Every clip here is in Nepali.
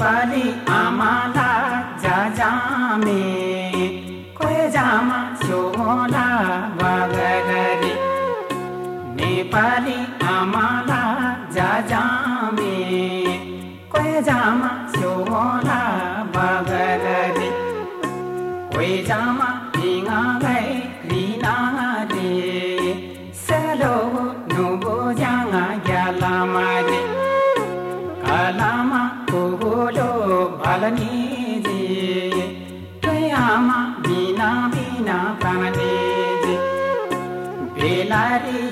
नेपाली आमाला जाजामे कोजामा सोला बगगरी नेपाली आमाला जाजामे कोजामा सोला बगगरी कोजामा पिङा गए रिना Daddy.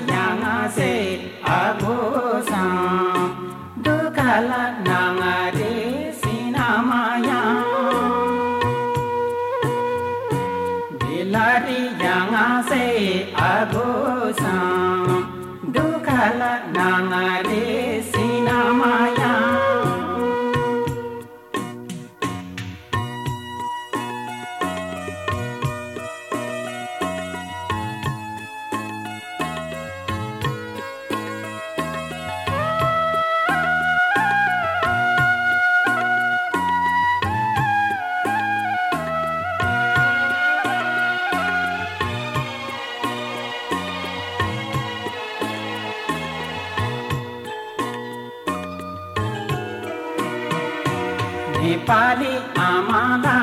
नेपाली आमाला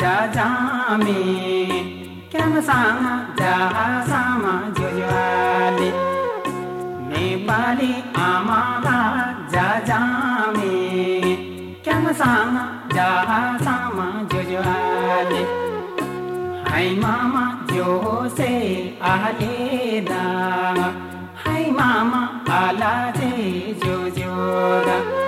जाजामे। क्यामसँग जहासामा जोजुवाले नेपाली आमाला जाजामे। क्यामसँग जहासामा जोजुवाले हाई मामा जोसे आलेदा। हाई मामा आला जे सिगारा क्लाङा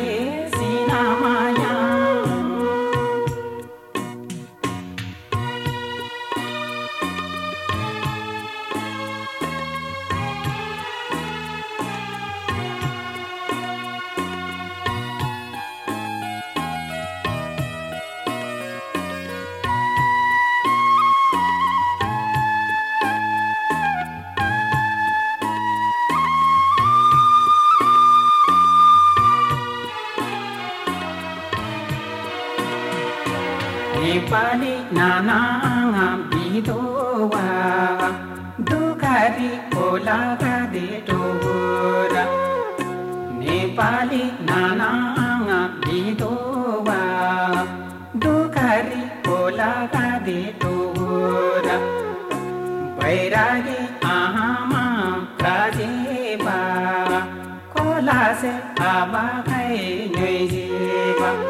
नेपाली नानाङा बिधोवा दुखारी ओला गादे टोरा नेपाली नानाङा बिधोवा दुखारी ओला गादे टोरा बैरागी आहामा काजेबा कोला से आबा खै नैजेबा Oitase kuhuna re bedowa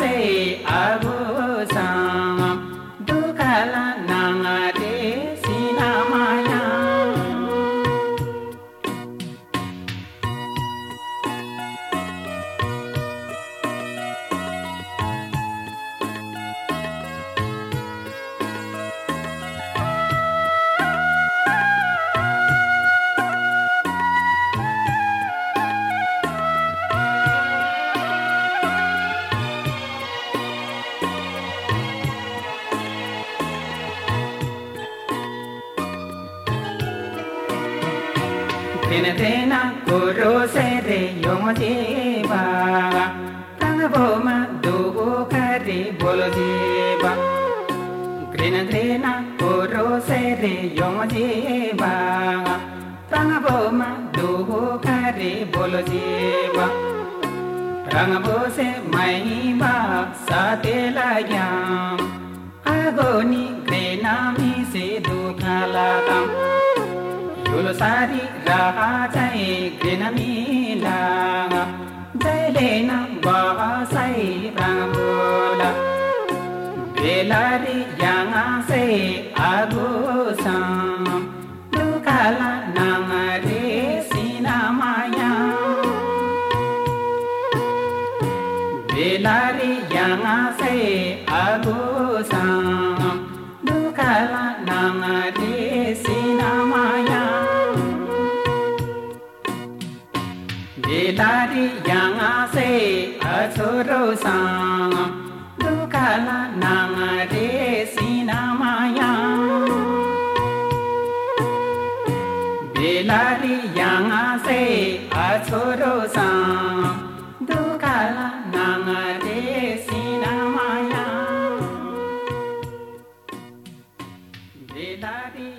tena tena kuro se re yomo jiva tanga boma dugu kari bolo jiva krina krina kuro se re bo jiva tanga boma dugu kari bolo jiva bo se mai ba sa te la yam. Agoni krina mi se du dukhala tam yulo sari घृण मिला जहिले न बसै प्राङ्गोला बेलारी याङा से आगो दुकाला नाङरे सिना माया। बेलारी याङा से आगो दुकाला नाङरे सिना बेलारी याङा से अछोरो दुखाला नाङरे सिना माया। बेलारी याङा से अछोरो दुखाला सिना माया। बेलारी